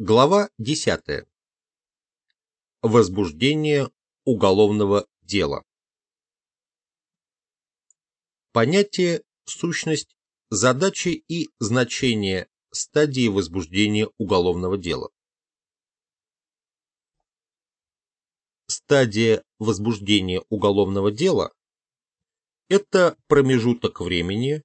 Глава 10. Возбуждение уголовного дела. Понятие, сущность, задачи и значение стадии возбуждения уголовного дела. Стадия возбуждения уголовного дела – это промежуток времени,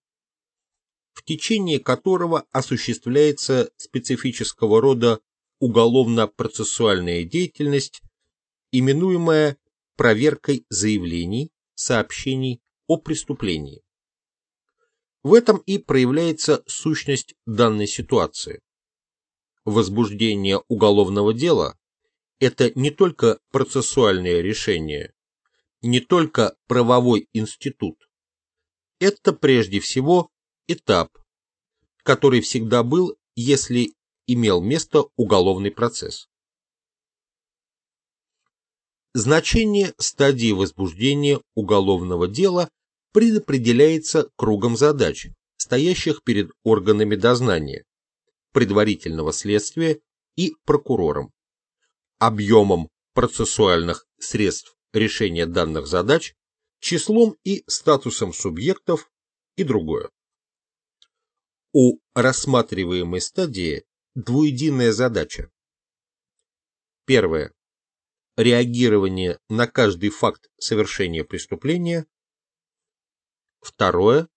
в течение которого осуществляется специфического рода уголовно-процессуальная деятельность, именуемая проверкой заявлений, сообщений о преступлении. В этом и проявляется сущность данной ситуации. Возбуждение уголовного дела – это не только процессуальное решение, не только правовой институт. Это прежде всего этап, который всегда был, если имел место уголовный процесс. Значение стадии возбуждения уголовного дела предопределяется кругом задач, стоящих перед органами дознания, предварительного следствия и прокурором, объемом процессуальных средств решения данных задач, числом и статусом субъектов и другое. У рассматриваемой стадии двуединая задача. Первое. Реагирование на каждый факт совершения преступления. Второе.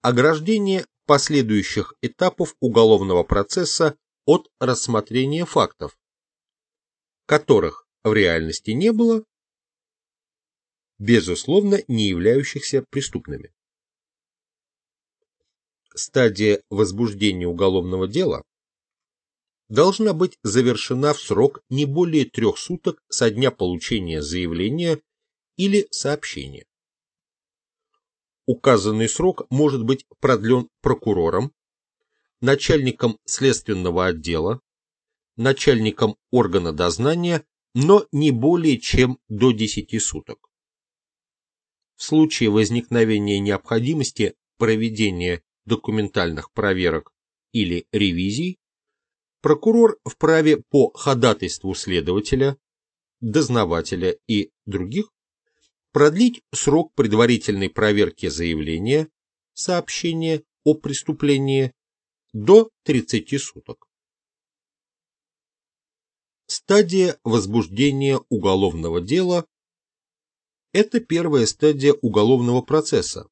Ограждение последующих этапов уголовного процесса от рассмотрения фактов, которых в реальности не было, безусловно, не являющихся преступными стадия возбуждения уголовного дела должна быть завершена в срок не более трех суток со дня получения заявления или сообщения. Указанный срок может быть продлен прокурором, начальником следственного отдела, начальником органа дознания, но не более чем до 10 суток. В случае возникновения необходимости проведения документальных проверок или ревизий, прокурор вправе по ходатайству следователя, дознавателя и других продлить срок предварительной проверки заявления, сообщения о преступлении до 30 суток. Стадия возбуждения уголовного дела – это первая стадия уголовного процесса,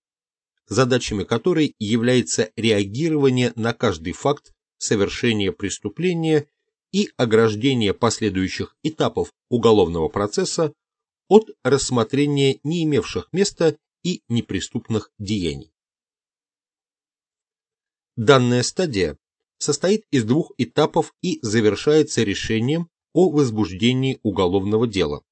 задачами которой является реагирование на каждый факт совершения преступления и ограждение последующих этапов уголовного процесса от рассмотрения не имевших места и неприступных деяний. Данная стадия состоит из двух этапов и завершается решением о возбуждении уголовного дела.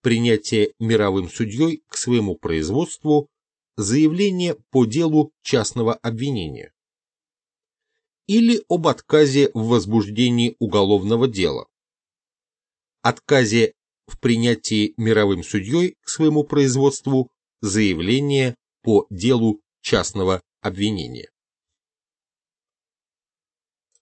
Принятие мировым судьей к своему производству заявление по делу частного обвинения или об отказе в возбуждении уголовного дела, отказе в принятии мировым судьей к своему производству заявления по делу частного обвинения.